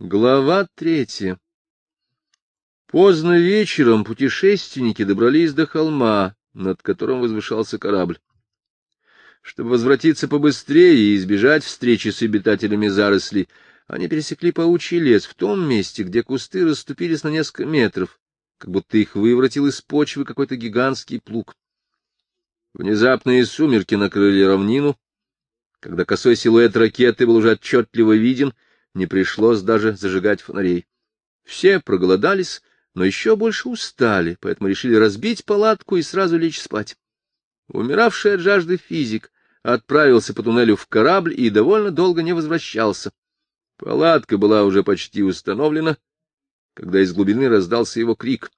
Глава третья Поздно вечером путешественники добрались до холма, над которым возвышался корабль. Чтобы возвратиться побыстрее и избежать встречи с обитателями зарослей, они пересекли паучий лес в том месте, где кусты расступились на несколько метров, как будто их выворотил из почвы какой-то гигантский плуг. Внезапные сумерки накрыли равнину. Когда косой силуэт ракеты был уже отчетливо виден, не пришлось даже зажигать фонарей. Все проголодались, но еще больше устали, поэтому решили разбить палатку и сразу лечь спать. Умиравший от жажды физик отправился по туннелю в корабль и довольно долго не возвращался. Палатка была уже почти установлена, когда из глубины раздался его крик.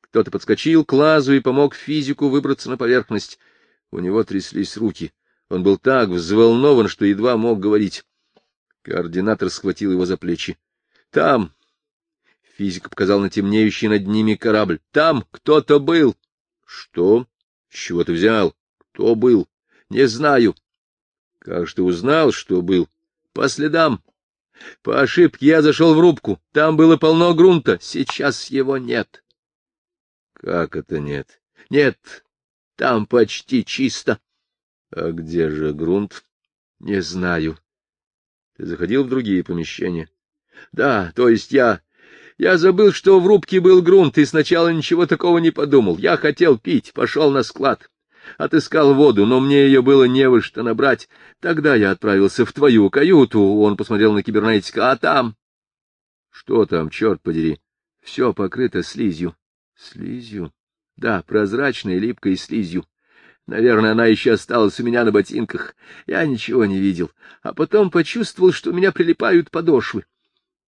Кто-то подскочил к лазу и помог физику выбраться на поверхность. У него тряслись руки. Он был так взволнован, что едва мог говорить. Координатор схватил его за плечи. — Там, Физик показал на темнеющий над ними корабль. — Там кто-то был. — Что? С чего ты взял? Кто был? — Не знаю. — Как же ты узнал, что был? — По следам. По ошибке я зашел в рубку. Там было полно грунта. Сейчас его нет. — Как это нет? — Нет. Там почти чисто. — А где же грунт? — Не знаю. — Ты заходил в другие помещения? — Да, то есть я я забыл, что в рубке был грунт, и сначала ничего такого не подумал. Я хотел пить, пошел на склад. Отыскал воду, но мне ее было не во что набрать. Тогда я отправился в твою каюту. Он посмотрел на кибернетика, а там... Что там, черт подери? Все покрыто слизью. Слизью? Да, прозрачной, липкой слизью. Наверное, она еще осталась у меня на ботинках. Я ничего не видел. А потом почувствовал, что у меня прилипают подошвы.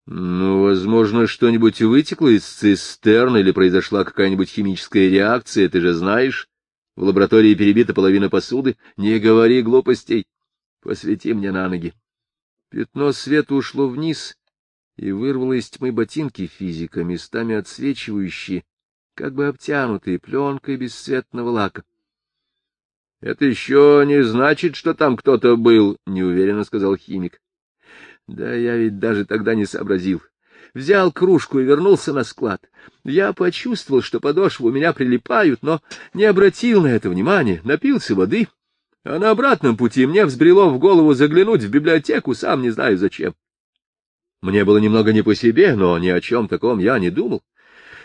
Ну, возможно, что-нибудь вытекло из цистерн или произошла какая-нибудь химическая реакция, ты же знаешь. В лаборатории перебита половина посуды. Не говори глупостей. Посвети мне на ноги. Пятно света ушло вниз и вырвало из тьмы ботинки физика, местами отсвечивающие, как бы обтянутые пленкой бесцветного лака. — Это еще не значит, что там кто-то был, — неуверенно сказал химик. Да я ведь даже тогда не сообразил. Взял кружку и вернулся на склад. Я почувствовал, что подошвы у меня прилипают, но не обратил на это внимания, напился воды. А на обратном пути мне взбрело в голову заглянуть в библиотеку, сам не знаю зачем. Мне было немного не по себе, но ни о чем таком я не думал.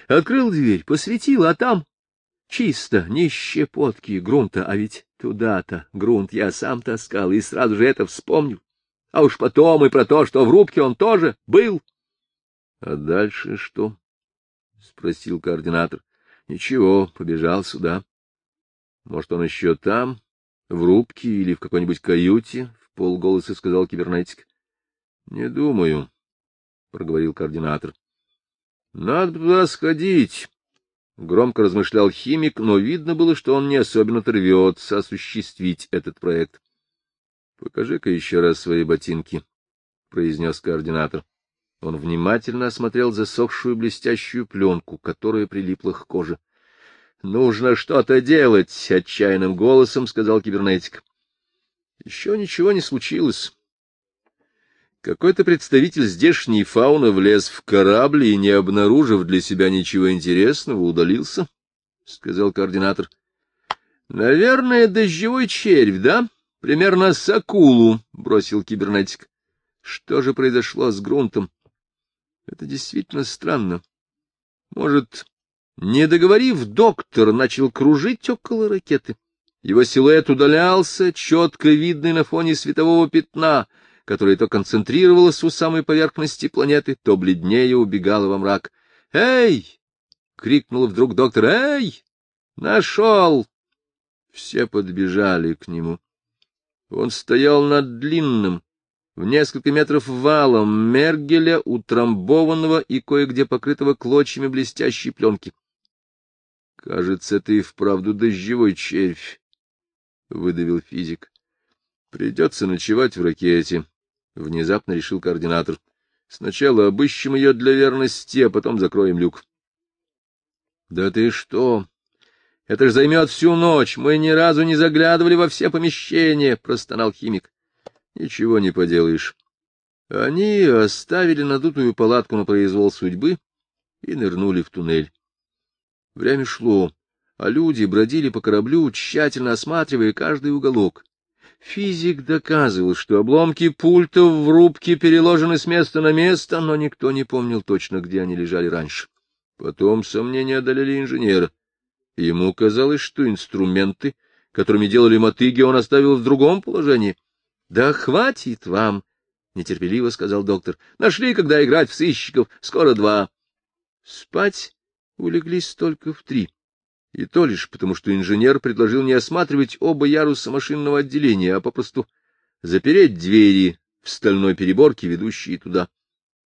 Открыл дверь, посветил, а там чисто, ни щепотки грунта, а ведь туда-то грунт я сам таскал и сразу же это вспомнил а уж потом и про то, что в рубке он тоже был. — А дальше что? — спросил координатор. — Ничего, побежал сюда. Может, он еще там, в рубке или в какой-нибудь каюте? — в полголоса сказал кибернетик. — Не думаю, — проговорил координатор. — Надо туда сходить. Громко размышлял химик, но видно было, что он не особенно-то осуществить этот проект. — Покажи-ка еще раз свои ботинки, — произнес координатор. Он внимательно осмотрел засохшую блестящую пленку, которая прилипла к коже. — Нужно что-то делать, — отчаянным голосом сказал кибернетик. Еще ничего не случилось. Какой-то представитель здешней фауны влез в корабль и, не обнаружив для себя ничего интересного, удалился, — сказал координатор. — Наверное, дождевой червь, да? Примерно с акулу, — бросил кибернетик. Что же произошло с грунтом? Это действительно странно. Может, не договорив, доктор начал кружить около ракеты. Его силуэт удалялся, четко видный на фоне светового пятна, которое то концентрировалось у самой поверхности планеты, то бледнее убегало во мрак. «Эй!» — крикнул вдруг доктор. «Эй! Нашел!» Все подбежали к нему. Он стоял над длинным, в несколько метров валом Мергеля, утрамбованного и кое-где покрытого клочьями блестящей пленки. — Кажется, и вправду дождевой червь, — выдавил физик. — Придется ночевать в ракете, — внезапно решил координатор. — Сначала обыщем ее для верности, а потом закроем люк. — Да ты что? — Это ж займет всю ночь. Мы ни разу не заглядывали во все помещения, — простонал химик. — Ничего не поделаешь. Они оставили надутую палатку на произвол судьбы и нырнули в туннель. Время шло, а люди бродили по кораблю, тщательно осматривая каждый уголок. Физик доказывал, что обломки пультов в рубке переложены с места на место, но никто не помнил точно, где они лежали раньше. Потом сомнения одолели инженера. Ему казалось, что инструменты, которыми делали мотыги, он оставил в другом положении. — Да хватит вам! — нетерпеливо сказал доктор. — Нашли, когда играть в сыщиков. Скоро два. Спать улеглись только в три. И то лишь потому, что инженер предложил не осматривать оба яруса машинного отделения, а попросту запереть двери в стальной переборке, ведущие туда.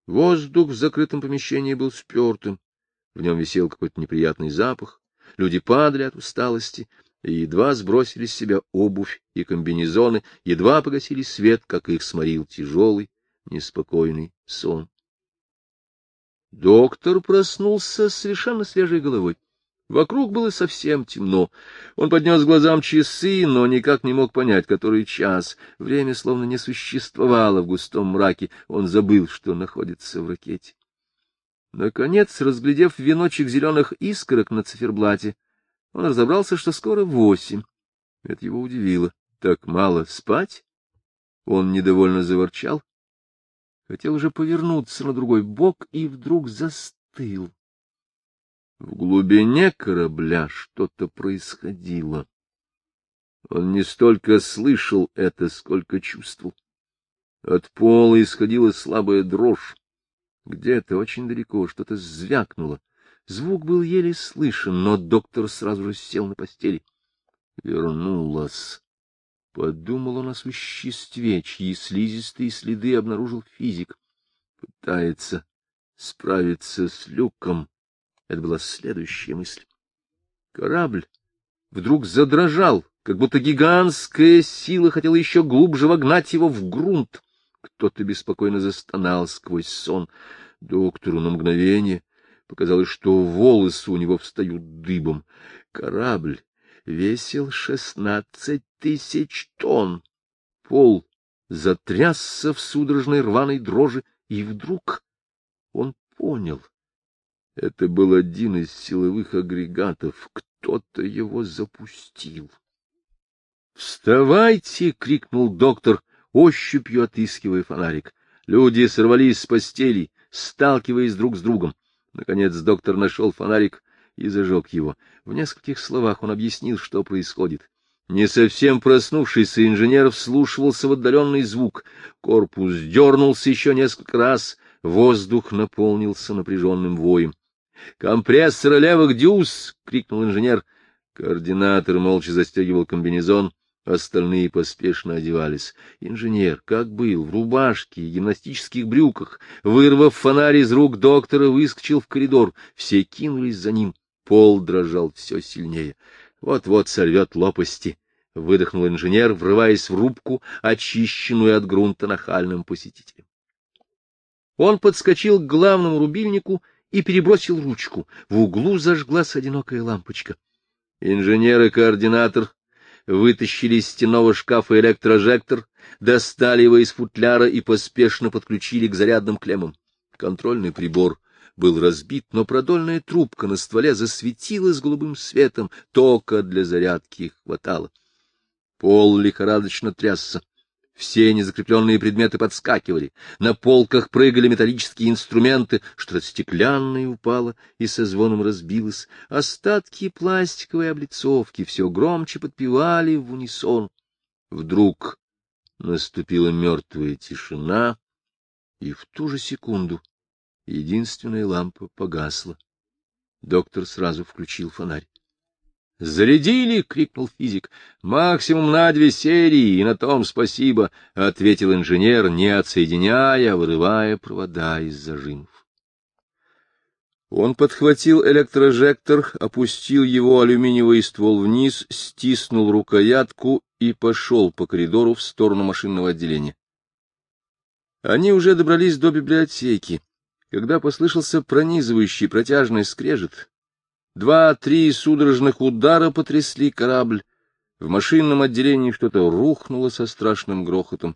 Воздух в закрытом помещении был спертым, в нем висел какой-то неприятный запах, люди падали от усталости и едва сбросили с себя обувь и комбинезоны, едва погасили свет, как их сморил тяжелый, неспокойный сон. Доктор проснулся совершенно свежей головой. Вокруг было совсем темно. Он поднес глазам часы, но никак не мог понять, который час. Время словно не существовало в густом мраке. Он забыл, что находится в ракете. Наконец, разглядев веночек зеленых искорок на циферблате, он разобрался, что скоро восемь. Это его удивило. Так мало спать? Он недовольно заворчал хотел уже повернуться на другой бок и вдруг застыл. В глубине корабля что-то происходило. Он не столько слышал это, сколько чувствовал. От пола исходила слабая дрожь. Где-то очень далеко что-то звякнуло. Звук был еле слышен, но доктор сразу же сел на постели. Вернулась. Подумал он о существе, чьи слизистые следы обнаружил физик. Пытается справиться с люком. Это была следующая мысль. Корабль вдруг задрожал, как будто гигантская сила хотела еще глубже вогнать его в грунт. Кто-то беспокойно застонал сквозь сон. Доктору на мгновение показалось, что волосы у него встают дыбом. Корабль весил шестнадцать тысяч тонн. Пол затрясся в судорожной рваной дрожи, и вдруг он понял. Это был один из силовых агрегатов. Кто-то его запустил. «Вставайте!» — крикнул доктор, ощупью отыскивая фонарик. Люди сорвались с постелей, сталкиваясь друг с другом. Наконец доктор нашел фонарик и зажег его. В нескольких словах он объяснил, что происходит. Не совсем проснувшийся инженер вслушивался в отдаленный звук. Корпус дернулся еще несколько раз, воздух наполнился напряженным воем. — Компрессор левых дюз! — крикнул инженер. Координатор молча застегивал комбинезон, остальные поспешно одевались. Инженер, как был, в рубашке и гимнастических брюках, вырвав фонарь из рук доктора, выскочил в коридор. Все кинулись за ним. Пол дрожал все сильнее. Вот-вот сорвет лопасти, — выдохнул инженер, врываясь в рубку, очищенную от грунта нахальным посетителем. Он подскочил к главному рубильнику и перебросил ручку. В углу зажглась одинокая лампочка. Инженер и координатор вытащили из стенного шкафа электрожектор, достали его из футляра и поспешно подключили к зарядным клеммам. Контрольный прибор был разбит, но продольная трубка на стволе засветилась голубым светом, тока для зарядки хватало. Пол лихорадочно трясся. Все незакрепленные предметы подскакивали, на полках прыгали металлические инструменты, что-то стеклянное упало и со звоном разбилось. Остатки пластиковой облицовки все громче подпевали в унисон. Вдруг наступила мертвая тишина, и в ту же секунду единственная лампа погасла. Доктор сразу включил фонарь. «Зарядили!» — крикнул физик. «Максимум на две серии, и на том спасибо!» — ответил инженер, не отсоединяя, а вырывая провода из зажимов. Он подхватил электрожектор, опустил его алюминиевый ствол вниз, стиснул рукоятку и пошел по коридору в сторону машинного отделения. Они уже добрались до библиотеки, когда послышался пронизывающий протяжный скрежет, Два-три судорожных удара потрясли корабль. В машинном отделении что-то рухнуло со страшным грохотом.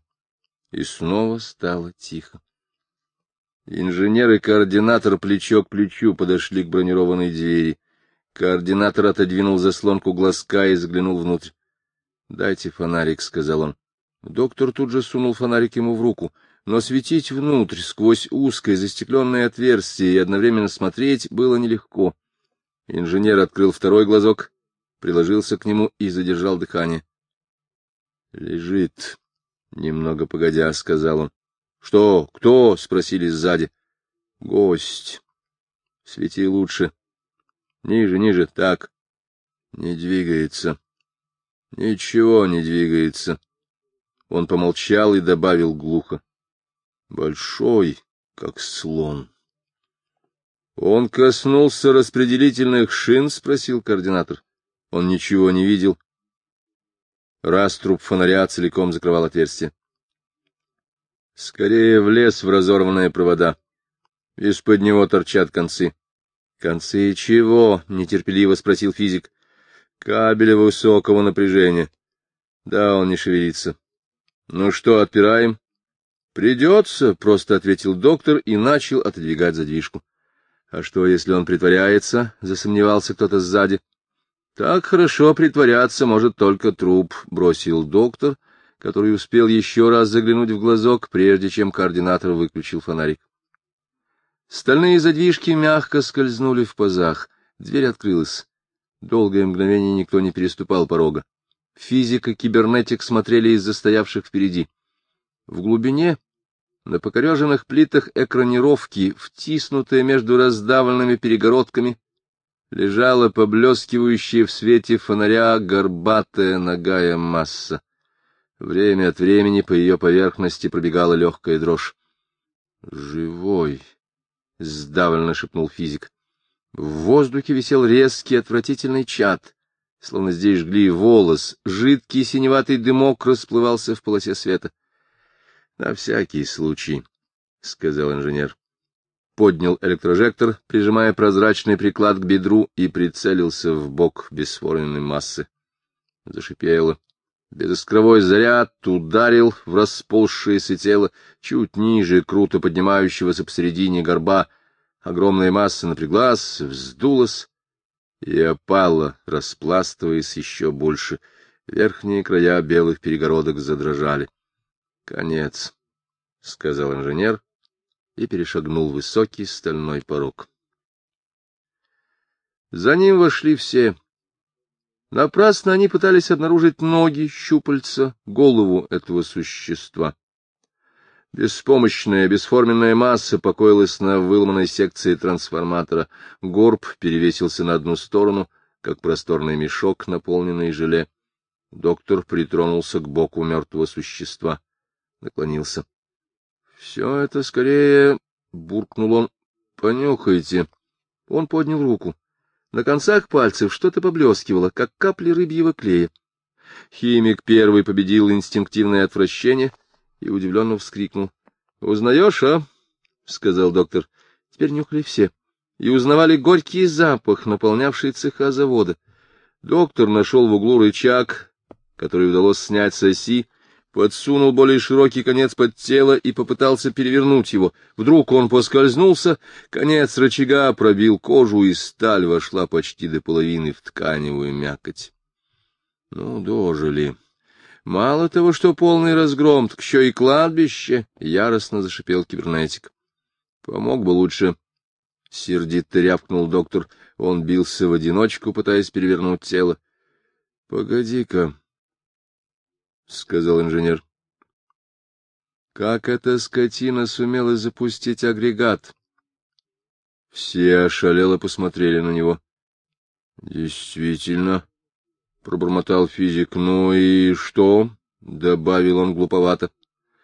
И снова стало тихо. Инженер и координатор плечо к плечу подошли к бронированной двери. Координатор отодвинул заслонку глазка и заглянул внутрь. — Дайте фонарик, — сказал он. Доктор тут же сунул фонарик ему в руку, но светить внутрь, сквозь узкое застекленное отверстие и одновременно смотреть было нелегко. Инженер открыл второй глазок, приложился к нему и задержал дыхание. — Лежит, — немного погодя, — сказал он. Что? Кто? — спросили сзади. — Гость. Свети лучше. Ниже, ниже. Так. Не двигается. Ничего не двигается. Он помолчал и добавил глухо. Большой, как слон. Он коснулся распределительных шин, спросил координатор. Он ничего не видел. Раструб фонаря целиком закрывал отверстие. Скорее в лес в разорванные провода. Из-под него торчат концы. — Концы чего? — нетерпеливо спросил физик. — Кабеля высокого напряжения. Да, он не шевелится. — Ну что, отпираем? — Придется, — просто ответил доктор и начал отодвигать задвижку. — А что, если он притворяется? — засомневался кто-то сзади. — Так хорошо притворяться может только труп, — бросил доктор который успел еще раз заглянуть в глазок, прежде чем координатор выключил фонарик. Стальные задвижки мягко скользнули в пазах, дверь открылась. Долгое мгновение никто не переступал порога. Физик и кибернетик смотрели из застоявших впереди. В глубине, на покореженных плитах экранировки, втиснутая между раздавленными перегородками, лежала поблескивающая в свете фонаря горбатая ногая масса. Время от времени по ее поверхности пробегала легкая дрожь. — Живой! — сдавленно шепнул физик. В воздухе висел резкий отвратительный чад, словно здесь жгли волос, жидкий синеватый дымок расплывался в полосе света. — На всякий случай, — сказал инженер. Поднял электрожектор, прижимая прозрачный приклад к бедру, и прицелился в бок бесформенной массы. Зашипело. Безыскровой заряд ударил в расползшееся тело, чуть ниже круто поднимающегося посередине горба. Огромная масса напряглась, вздулась и опала, распластываясь еще больше. Верхние края белых перегородок задрожали. — Конец, — сказал инженер и перешагнул высокий стальной порог. За ним вошли все Напрасно они пытались обнаружить ноги, щупальца, голову этого существа. Беспомощная, бесформенная масса покоилась на выломанной секции трансформатора. Горб перевесился на одну сторону, как просторный мешок, наполненный желе. Доктор притронулся к боку мертвого существа. Наклонился. — Все это скорее... — буркнул он. — Понюхайте. Он поднял руку. На концах пальцев что-то поблескивало, как капли рыбьего клея. Химик первый победил инстинктивное отвращение и удивленно вскрикнул. — Узнаешь, а? — сказал доктор. Теперь нюхали все. И узнавали горький запах, наполнявший цеха завода. Доктор нашел в углу рычаг, который удалось снять с оси, подсунул более широкий конец под тело и попытался перевернуть его. Вдруг он поскользнулся, конец рычага пробил кожу, и сталь вошла почти до половины в тканевую мякоть. Ну, дожили. Мало того, что полный разгром, так еще и кладбище, — яростно зашипел кибернетик. Помог бы лучше. Сердито рявкнул доктор. Он бился в одиночку, пытаясь перевернуть тело. — Погоди-ка, — сказал инженер. Как эта скотина сумела запустить агрегат? Все ошалело посмотрели на него. — Действительно, — пробормотал физик. — Ну и что? — добавил он глуповато.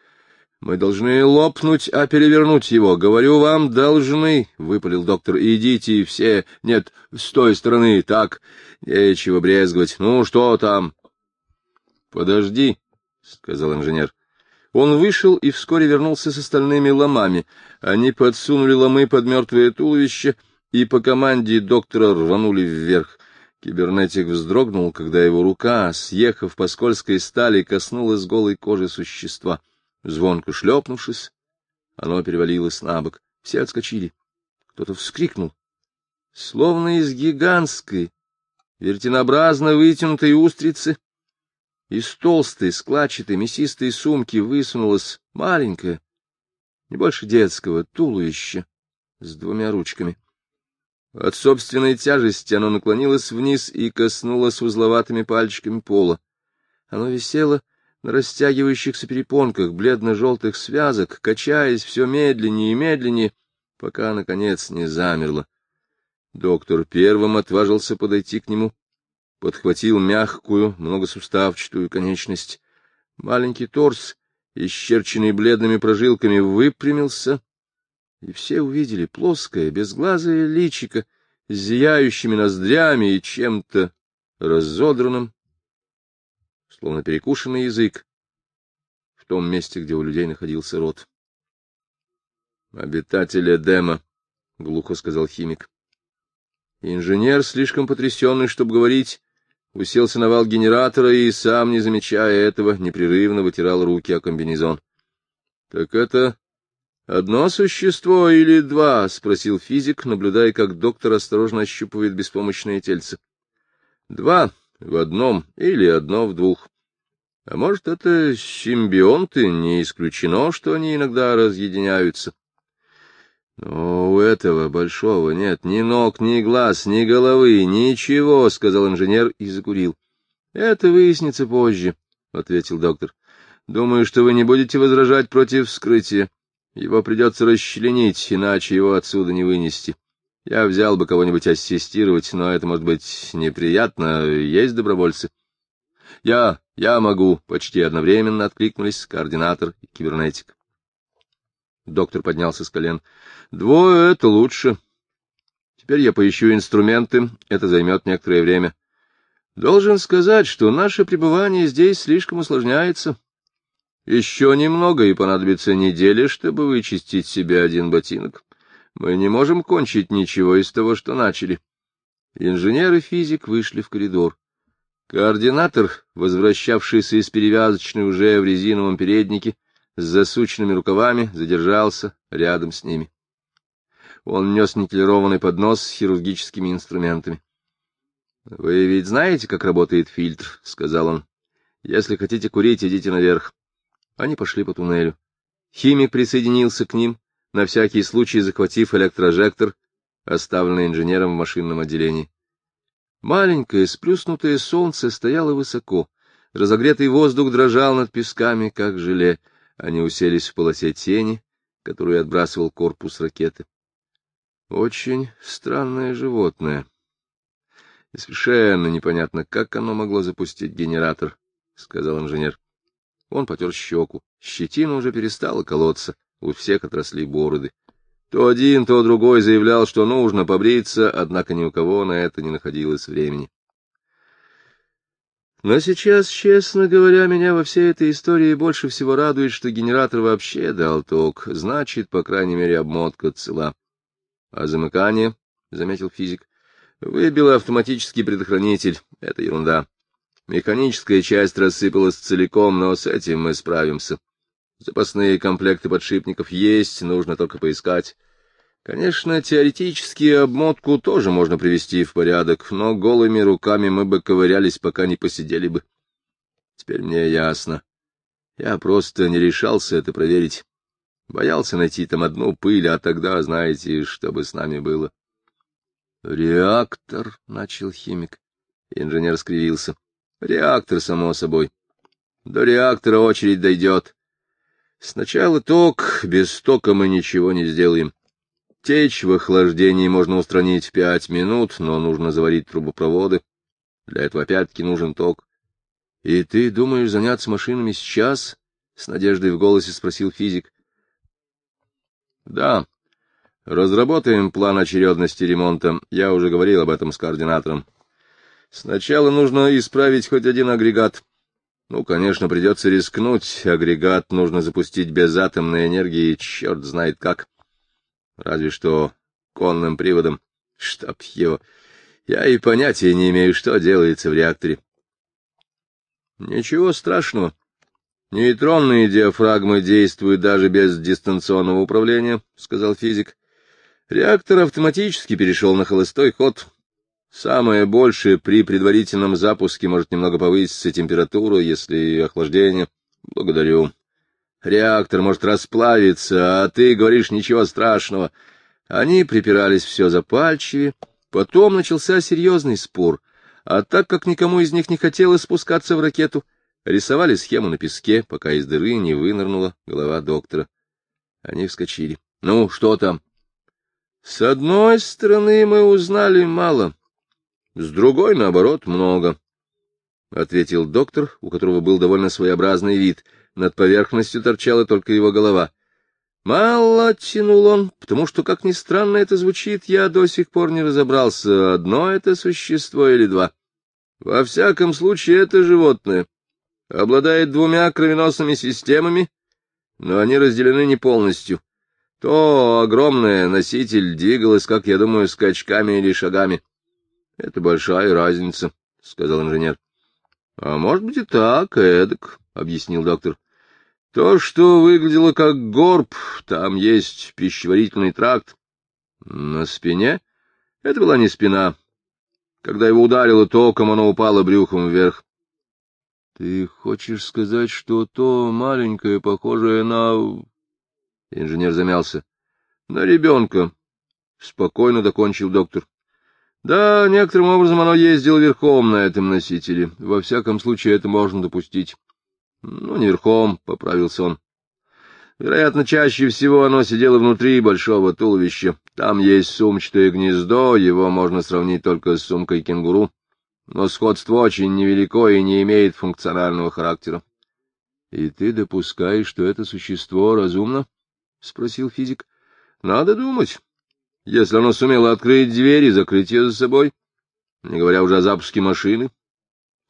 — Мы должны лопнуть, а перевернуть его. Говорю вам, должны, — выпалил доктор. — Идите все. Нет, с той стороны. Так, нечего брезговать. Ну, что там? — Подожди, — сказал инженер. Он вышел и вскоре вернулся с остальными ломами. Они подсунули ломы под мертвое туловище и по команде доктора рванули вверх. Кибернетик вздрогнул, когда его рука, съехав по скользкой стали, коснулась голой кожи существа. Звонко шлепнувшись, оно перевалилось на бок. Все отскочили. Кто-то вскрикнул. Словно из гигантской, вертинообразно вытянутой устрицы, из толстой, складчатой, мясистой сумки высунулась маленькая, не больше детского, туловища с двумя ручками. От собственной тяжести оно наклонилось вниз и коснулось узловатыми пальчиками пола. Оно висело на растягивающихся перепонках бледно-желтых связок, качаясь все медленнее и медленнее, пока, наконец, не замерло. Доктор первым отважился подойти к нему, подхватил мягкую, многосуставчатую конечность. Маленький торс, исчерченный бледными прожилками, выпрямился, и все увидели плоское, безглазое личико с зияющими ноздрями и чем-то разодранным, словно перекушенный язык, в том месте, где у людей находился рот. — Обитатель Эдема, — глухо сказал химик. Инженер, слишком потрясенный, чтобы говорить, уселся на вал генератора и, сам не замечая этого, непрерывно вытирал руки о комбинезон. — Так это одно существо или два? — спросил физик, наблюдая, как доктор осторожно ощупывает беспомощное тельце. — Два в одном или одно в двух. А может, это симбионты, не исключено, что они иногда разъединяются. Но у этого большого нет ни ног, ни глаз, ни головы, ничего, — сказал инженер и закурил. — Это выяснится позже, — ответил доктор. — Думаю, что вы не будете возражать против вскрытия. Его придется расчленить, иначе его отсюда не вынести. Я взял бы кого-нибудь ассистировать, но это может быть неприятно. Есть добровольцы? — Я, я могу, — почти одновременно откликнулись координатор и кибернетик. Доктор поднялся с колен. — Двое — это лучше. Теперь я поищу инструменты, это займет некоторое время. Должен сказать, что наше пребывание здесь слишком усложняется. Еще немного, и понадобится неделя, чтобы вычистить себе один ботинок. Мы не можем кончить ничего из того, что начали. Инженер и физик вышли в коридор. Координатор, возвращавшийся из перевязочной уже в резиновом переднике, с засученными рукавами, задержался рядом с ними. Он нес никелированный поднос с хирургическими инструментами. — Вы ведь знаете, как работает фильтр? — сказал он. — Если хотите курить, идите наверх. Они пошли по туннелю. Химик присоединился к ним, на всякий случай захватив электрожектор, оставленный инженером в машинном отделении. Маленькое сплюснутое солнце стояло высоко, разогретый воздух дрожал над песками, как желе. Они уселись в полосе тени, которую отбрасывал корпус ракеты. Очень странное животное. И совершенно непонятно, как оно могло запустить генератор, — сказал инженер. Он потер щеку. Щетина уже перестала колоться, у всех отросли бороды. То один, то другой заявлял, что нужно побриться, однако ни у кого на это не находилось времени. Но сейчас, честно говоря, меня во всей этой истории больше всего радует, что генератор вообще дал ток, значит, по крайней мере, обмотка цела. А замыкание, — заметил физик, — выбило автоматический предохранитель. Это ерунда. Механическая часть рассыпалась целиком, но с этим мы справимся. Запасные комплекты подшипников есть, нужно только поискать. Конечно, теоретически обмотку тоже можно привести в порядок, но голыми руками мы бы ковырялись, пока не посидели бы. Теперь мне ясно. Я просто не решался это проверить. Боялся найти там одну пыль, а тогда, знаете, что бы с нами было. — Реактор, — начал химик. Инженер скривился. — Реактор, само собой. До реактора очередь дойдет. Сначала ток, без тока мы ничего не сделаем. Течь в охлаждении можно устранить в пять минут, но нужно заварить трубопроводы. Для этого опять-таки нужен ток. — И ты думаешь заняться машинами сейчас? — с надеждой в голосе спросил физик. — Да. Разработаем план очередности ремонта. Я уже говорил об этом с координатором. Сначала нужно исправить хоть один агрегат. Ну, конечно, придется рискнуть. Агрегат нужно запустить без атомной энергии, черт знает как. Разве что конным приводом. Чтоб его... Я и понятия не имею, что делается в реакторе. Ничего страшного. Нейтронные диафрагмы действуют даже без дистанционного управления, — сказал физик. Реактор автоматически перешел на холостой ход. Самое большее при предварительном запуске может немного повыситься температура, если охлаждение. Благодарю. Реактор может расплавиться, а ты говоришь ничего страшного. Они припирались все запальчивее. Потом начался серьезный спор. А так как никому из них не хотелось спускаться в ракету, рисовали схему на песке, пока из дыры не вынырнула голова доктора. Они вскочили. — Ну, что там? — С одной стороны, мы узнали мало, с другой, наоборот, много, — ответил доктор, у которого был довольно своеобразный вид. Над поверхностью торчала только его голова. Мало тянул он, потому что, как ни странно это звучит, я до сих пор не разобрался, одно это существо или два. Во всяком случае, это животное. Обладает двумя кровеносными системами, но они разделены не полностью. То огромный носитель двигалось, как я думаю, скачками или шагами. — Это большая разница, — сказал инженер. — А может быть и так, эдак, — объяснил доктор. То, что выглядело как горб, там есть пищеварительный тракт. На спине? Это была не спина. Когда его ударило током, оно упало брюхом вверх. — Ты хочешь сказать, что то маленькое, похожее на... Инженер замялся. — На ребенка. — спокойно докончил доктор. — Да, некоторым образом оно ездило верхом на этом носителе. Во всяком случае, это можно допустить. — Ну, не верхом, — поправился он. Вероятно, чаще всего оно сидело внутри большого туловища. Там есть сумчатое гнездо, его можно сравнить только с сумкой кенгуру. Но сходство очень невелико и не имеет функционального характера. — И ты допускаешь, что это существо разумно? — спросил физик. — Надо думать. Если оно сумело открыть дверь и закрыть ее за собой, не говоря уже о запуске машины, —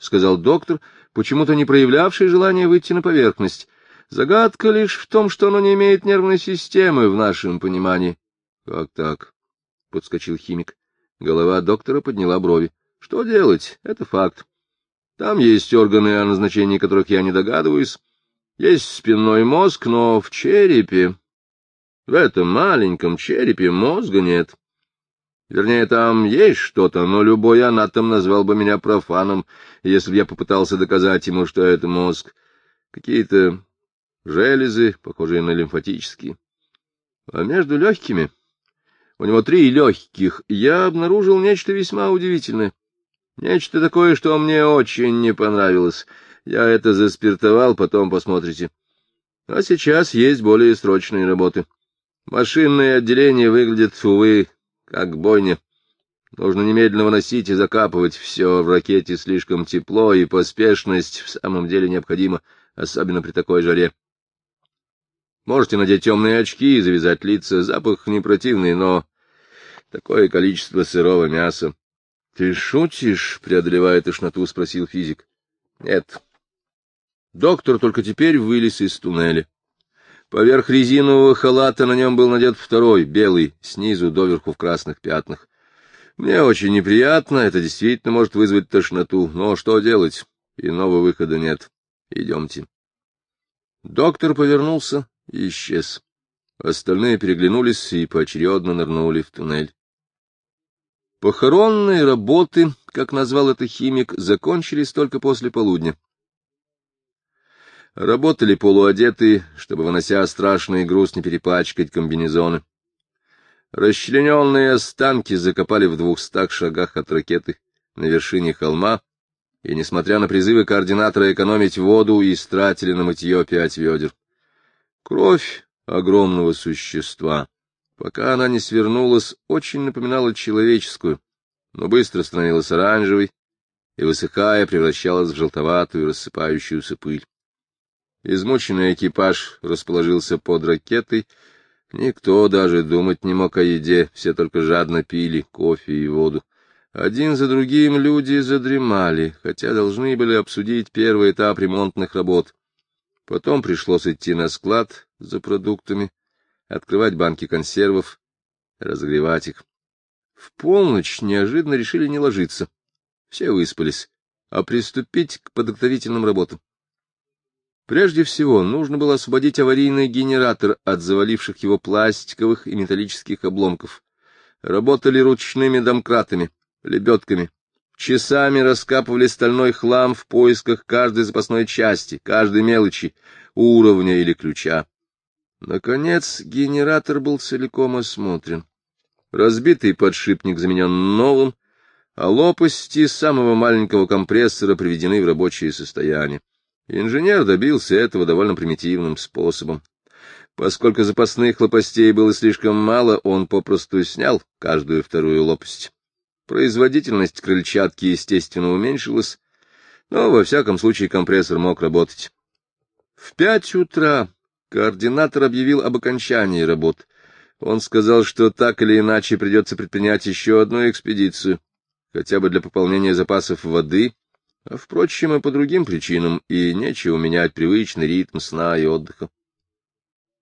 сказал доктор, почему-то не проявлявший желания выйти на поверхность. Загадка лишь в том, что оно не имеет нервной системы в нашем понимании. — Как так? — подскочил химик. Голова доктора подняла брови. — Что делать? Это факт. Там есть органы, о назначении которых я не догадываюсь. Есть спинной мозг, но в черепе... В этом маленьком черепе мозга нет. Вернее, там есть что-то, но любой анатом назвал бы меня профаном, если бы я попытался доказать ему, что это мозг. Какие-то железы, похожие на лимфатические. А между легкими, у него три легких, я обнаружил нечто весьма удивительное. Нечто такое, что мне очень не понравилось. Я это заспиртовал, потом посмотрите. А сейчас есть более срочные работы. Машинное отделение выглядит, увы, как бойня. Нужно немедленно выносить и закапывать все в ракете слишком тепло, и поспешность в самом деле необходима, особенно при такой жаре. Можете надеть темные очки и завязать лица. Запах не противный, но такое количество сырого мяса. — Ты шутишь? — преодолевая тошноту, спросил физик. — Нет. Доктор только теперь вылез из туннеля. Поверх резинового халата на нем был надет второй, белый, снизу доверху в красных пятнах. Мне очень неприятно, это действительно может вызвать тошноту, но что делать? Иного выхода нет. Идемте. Доктор повернулся и исчез. Остальные переглянулись и поочередно нырнули в туннель. Похоронные работы, как назвал это химик, закончились только после полудня. Работали полуодетые, чтобы, вынося страшный груз, не перепачкать комбинезоны. Расчлененные останки закопали в двухстах шагах от ракеты на вершине холма, и, несмотря на призывы координатора экономить воду, истратили на мытье пять ведер. Кровь огромного существа, пока она не свернулась, очень напоминала человеческую, но быстро становилась оранжевой и, высыхая, превращалась в желтоватую рассыпающуюся пыль. Измученный экипаж расположился под ракетой. Никто даже думать не мог о еде, все только жадно пили кофе и воду. Один за другим люди задремали, хотя должны были обсудить первый этап ремонтных работ. Потом пришлось идти на склад за продуктами, открывать банки консервов, разогревать их. В полночь неожиданно решили не ложиться. Все выспались, а приступить к подготовительным работам. Прежде всего, нужно было освободить аварийный генератор от заваливших его пластиковых и металлических обломков. Работали ручными домкратами, лебедками. Часами раскапывали стальной хлам в поисках каждой запасной части, каждой мелочи, уровня или ключа. Наконец, генератор был целиком осмотрен. Разбитый подшипник заменен новым, а лопасти самого маленького компрессора приведены в рабочее состояние. Инженер добился этого довольно примитивным способом. Поскольку запасных лопастей было слишком мало, он попросту снял каждую вторую лопасть. Производительность крыльчатки, естественно, уменьшилась, но, во всяком случае, компрессор мог работать. В пять утра координатор объявил об окончании работ. Он сказал, что так или иначе придется предпринять еще одну экспедицию, хотя бы для пополнения запасов воды впрочем, и по другим причинам, и нечего менять привычный ритм сна и отдыха.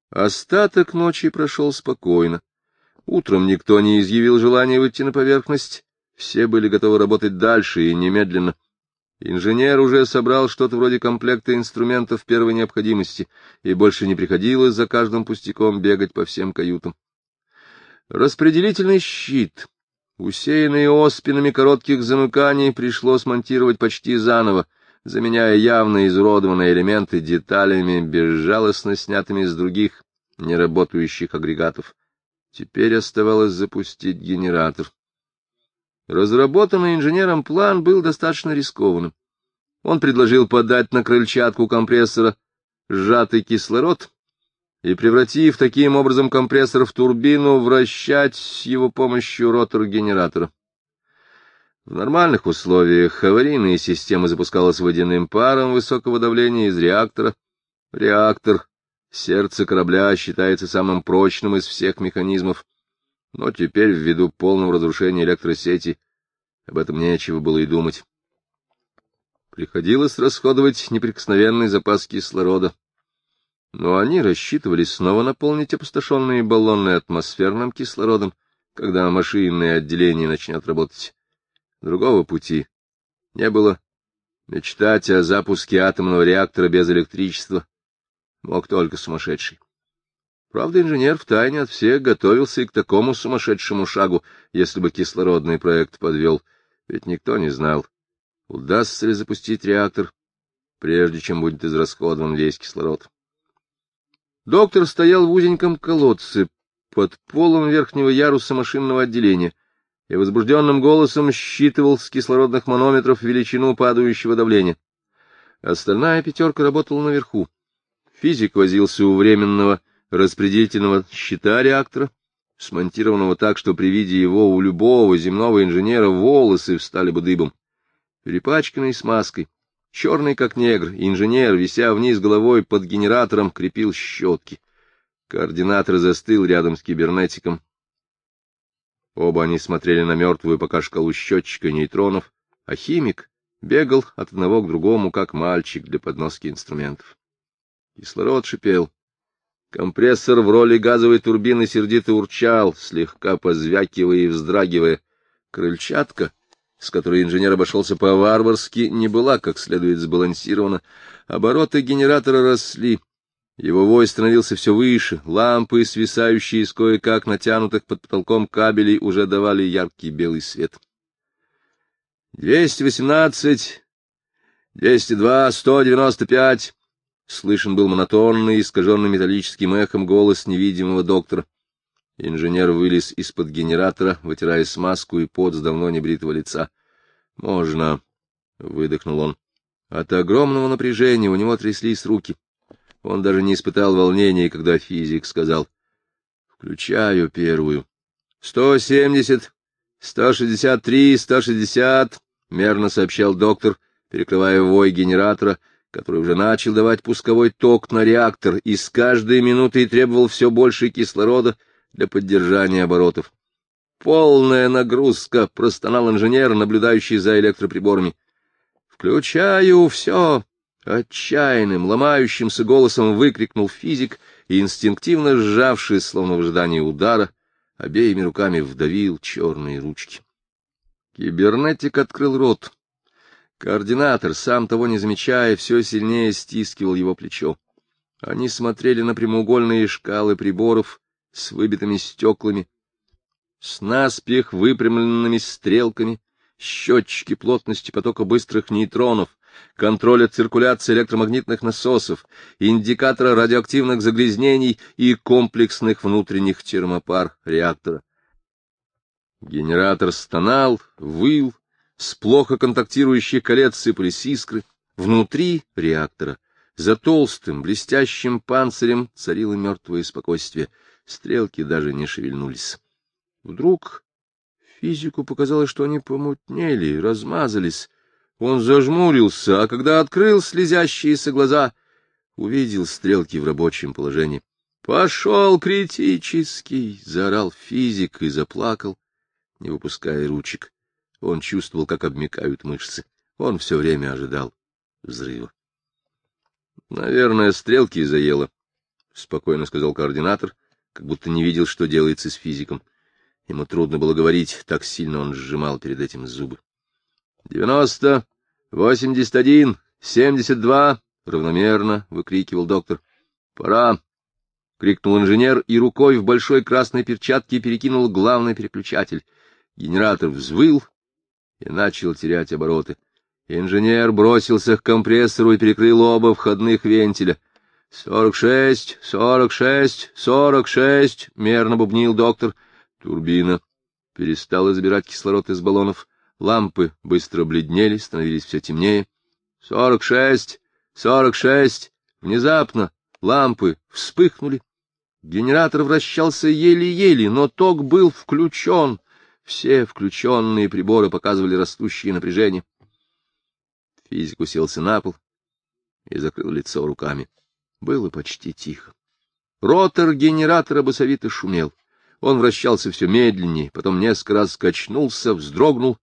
Остаток ночи прошел спокойно. Утром никто не изъявил желания выйти на поверхность. Все были готовы работать дальше и немедленно. Инженер уже собрал что-то вроде комплекта инструментов первой необходимости, и больше не приходилось за каждым пустяком бегать по всем каютам. Распределительный щит Усеянные оспинами коротких замыканий пришлось монтировать почти заново, заменяя явно изуродованные элементы деталями, безжалостно снятыми с других неработающих агрегатов. Теперь оставалось запустить генератор. Разработанный инженером план был достаточно рискованным. Он предложил подать на крыльчатку компрессора сжатый кислород, и, превратив таким образом компрессор в турбину, вращать с его помощью ротор генератора. В нормальных условиях аварийная система запускалась водяным паром высокого давления из реактора. Реактор, сердце корабля, считается самым прочным из всех механизмов, но теперь, ввиду полного разрушения электросети, об этом нечего было и думать. Приходилось расходовать неприкосновенный запас кислорода, но они рассчитывали снова наполнить опустошенные баллоны атмосферным кислородом, когда машинное отделение начнет работать. Другого пути не было. Мечтать о запуске атомного реактора без электричества мог только сумасшедший. Правда, инженер втайне от всех готовился и к такому сумасшедшему шагу, если бы кислородный проект подвел, ведь никто не знал, удастся ли запустить реактор, прежде чем будет израсходован весь кислород. Доктор стоял в узеньком колодце под полом верхнего яруса машинного отделения и возбужденным голосом считывал с кислородных манометров величину падающего давления. Остальная пятерка работала наверху. Физик возился у временного распределительного щита реактора, смонтированного так, что при виде его у любого земного инженера волосы встали бы дыбом. Перепачканный смазкой, Черный как негр, инженер, вися вниз головой под генератором, крепил щетки. Координатор застыл рядом с кибернетиком. Оба они смотрели на мертвую пока шкалу счетчика нейтронов, а химик бегал от одного к другому, как мальчик для подноски инструментов. Кислород шипел. Компрессор в роли газовой турбины сердито урчал, слегка позвякивая и вздрагивая. Крыльчатка — с которой инженер обошелся по-варварски, не была как следует сбалансирована. Обороты генератора росли. Его вой становился все выше, лампы, свисающие из кое-как натянутых под потолком кабелей, уже давали яркий белый свет. «Двести восемнадцать, двести два, сто девяносто пять!» Слышен был монотонный, искаженный металлическим эхом голос невидимого доктора. Инженер вылез из-под генератора, вытирая смазку и пот с давно небритого лица. — Можно, — выдохнул он. От огромного напряжения у него тряслись руки. Он даже не испытал волнения, когда физик сказал. — Включаю первую. — Сто семьдесят, сто шестьдесят три, сто шестьдесят, — мерно сообщал доктор, перекрывая вой генератора, который уже начал давать пусковой ток на реактор и с каждой минутой требовал все больше кислорода — для поддержания оборотов. «Полная нагрузка!» — простонал инженер, наблюдающий за электроприборами. «Включаю все!» — отчаянным, ломающимся голосом выкрикнул физик и, инстинктивно сжавшись, словно в ожидании удара, обеими руками вдавил черные ручки. Кибернетик открыл рот. Координатор, сам того не замечая, все сильнее стискивал его плечо. Они смотрели на прямоугольные шкалы приборов с выбитыми стеклами, с наспех выпрямленными стрелками, счетчики плотности потока быстрых нейтронов, контроля циркуляции электромагнитных насосов, индикатора радиоактивных загрязнений и комплексных внутренних термопар реактора. Генератор стонал, выл, с плохо контактирующих колец сыпались искры. Внутри реактора, за толстым, блестящим панцирем, царило мертвое спокойствие. Стрелки даже не шевельнулись. Вдруг физику показалось, что они помутнели, размазались. Он зажмурился, а когда открыл слезящиеся глаза, увидел стрелки в рабочем положении. «Пошел критический!» — заорал физик и заплакал, не выпуская ручек. Он чувствовал, как обмекают мышцы. Он все время ожидал взрыва. — Наверное, стрелки заело, — спокойно сказал координатор, как будто не видел, что делается с физиком. Ему трудно было говорить, так сильно он сжимал перед этим зубы. — Девяносто, восемьдесят один, семьдесят два, — равномерно выкрикивал доктор. — Пора! — крикнул инженер и рукой в большой красной перчатке перекинул главный переключатель. Генератор взвыл и начал терять обороты. Инженер бросился к компрессору и перекрыл оба входных вентиля. — Сорок шесть, сорок шесть, сорок шесть, — мерно бубнил доктор. — Турбина перестала забирать кислород из баллонов. Лампы быстро бледнели, становились все темнее. «Сорок шесть! Сорок шесть!» Внезапно лампы вспыхнули. Генератор вращался еле-еле, но ток был включен. Все включенные приборы показывали растущее напряжение. Физик уселся на пол и закрыл лицо руками. Было почти тихо. Ротор генератора басовито шумел. Он вращался все медленнее, потом несколько раз скачнулся, вздрогнул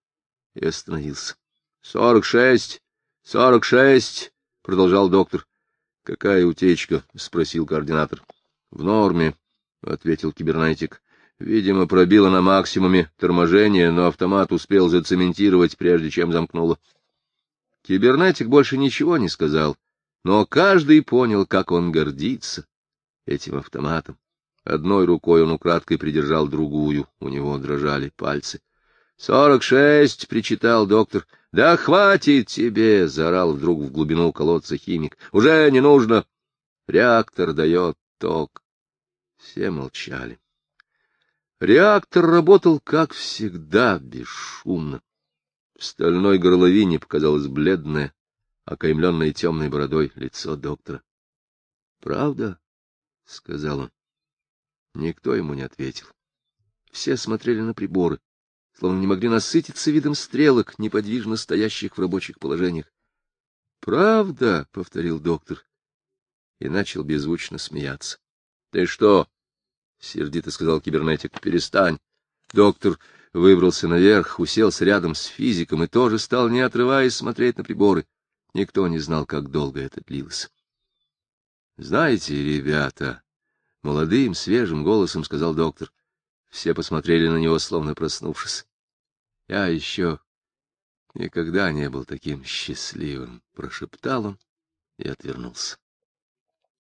и остановился. — Сорок шесть! Сорок шесть! — продолжал доктор. — Какая утечка? — спросил координатор. — В норме, — ответил кибернетик. Видимо, пробило на максимуме торможение, но автомат успел зацементировать, прежде чем замкнуло. Кибернетик больше ничего не сказал, но каждый понял, как он гордится этим автоматом. Одной рукой он украдкой придержал другую, у него дрожали пальцы. — Сорок шесть! — причитал доктор. — Да хватит тебе! — заорал вдруг в глубину колодца химик. — Уже не нужно! Реактор дает ток. Все молчали. Реактор работал, как всегда, бесшумно. В стальной горловине показалось бледное, окаймленное темной бородой лицо доктора. — Правда? — сказал он. Никто ему не ответил. Все смотрели на приборы, словно не могли насытиться видом стрелок, неподвижно стоящих в рабочих положениях. — Правда, — повторил доктор, и начал беззвучно смеяться. — Ты что? — сердито сказал кибернетик. — Перестань. Доктор выбрался наверх, уселся рядом с физиком и тоже стал, не отрываясь, смотреть на приборы. Никто не знал, как долго это длилось. — Знаете, ребята, Молодым, свежим голосом сказал доктор. Все посмотрели на него, словно проснувшись. Я еще никогда не был таким счастливым, прошептал он и отвернулся.